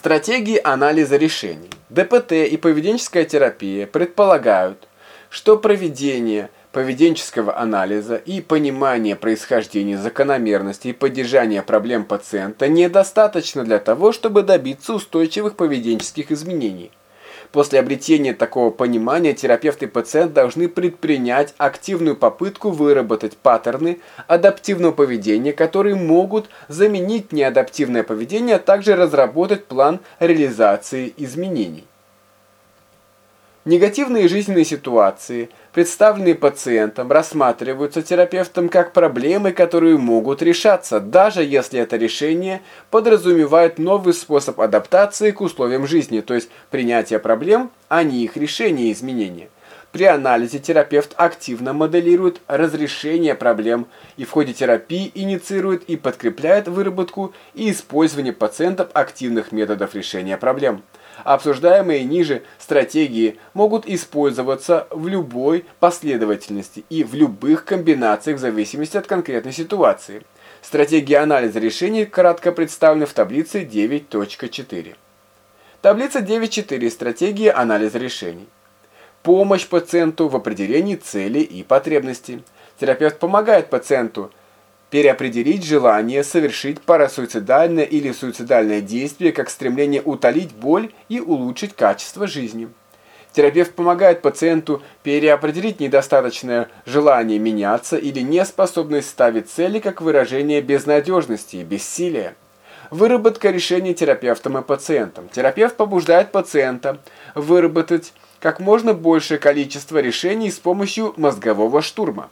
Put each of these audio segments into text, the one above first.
Стратегии анализа решений. ДПТ и поведенческая терапия предполагают, что проведение поведенческого анализа и понимание происхождения закономерностей и поддержания проблем пациента недостаточно для того, чтобы добиться устойчивых поведенческих изменений. После обретения такого понимания терапевт и пациент должны предпринять активную попытку выработать паттерны адаптивного поведения, которые могут заменить неадаптивное поведение, а также разработать план реализации изменений. Негативные жизненные ситуации, представленные пациентом, рассматриваются терапевтом как проблемы, которые могут решаться, даже если это решение подразумевает новый способ адаптации к условиям жизни, то есть принятие проблем, а не их решение и изменения. При анализе терапевт активно моделирует разрешение проблем и в ходе терапии инициирует и подкрепляет выработку и использование пациентов активных методов решения проблем. Обсуждаемые ниже стратегии могут использоваться в любой последовательности и в любых комбинациях в зависимости от конкретной ситуации. Стратегии анализа решений кратко представлены в таблице 9.4. Таблица 9.4. Стратегии анализа решений. Помощь пациенту в определении целей и потребностей. Терапевт помогает пациенту переопределить желание совершить парасуицидальное или суицидальное действие как стремление утолить боль и улучшить качество жизни. Терапевт помогает пациенту переопределить недостаточное желание меняться или неспособность ставить цели как выражение безнадежности и бессилия. Выработка решений терапевтом и пациентом. Терапевт побуждает пациента выработать как можно большее количество решений с помощью мозгового штурма.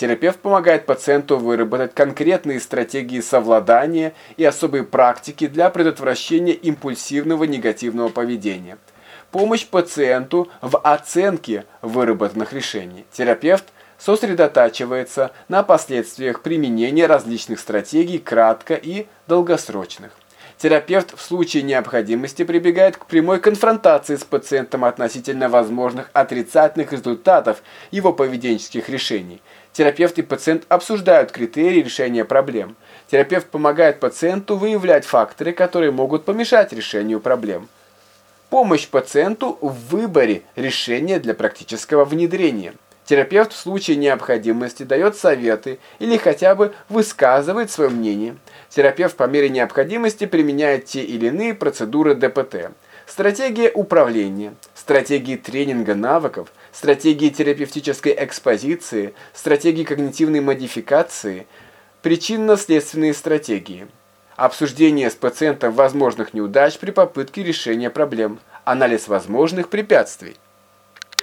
Терапевт помогает пациенту выработать конкретные стратегии совладания и особые практики для предотвращения импульсивного негативного поведения. Помощь пациенту в оценке выработанных решений. Терапевт сосредотачивается на последствиях применения различных стратегий кратко и долгосрочных. Терапевт в случае необходимости прибегает к прямой конфронтации с пациентом относительно возможных отрицательных результатов его поведенческих решений. Терапевт и пациент обсуждают критерии решения проблем. Терапевт помогает пациенту выявлять факторы, которые могут помешать решению проблем. Помощь пациенту в выборе решения для практического внедрения. Терапевт в случае необходимости дает советы или хотя бы высказывает свое мнение. Терапевт по мере необходимости применяет те или иные процедуры ДПТ. Стратегия управления, стратегии тренинга навыков, стратегии терапевтической экспозиции, стратегии когнитивной модификации, причинно-следственные стратегии. Обсуждение с пациентом возможных неудач при попытке решения проблем, анализ возможных препятствий.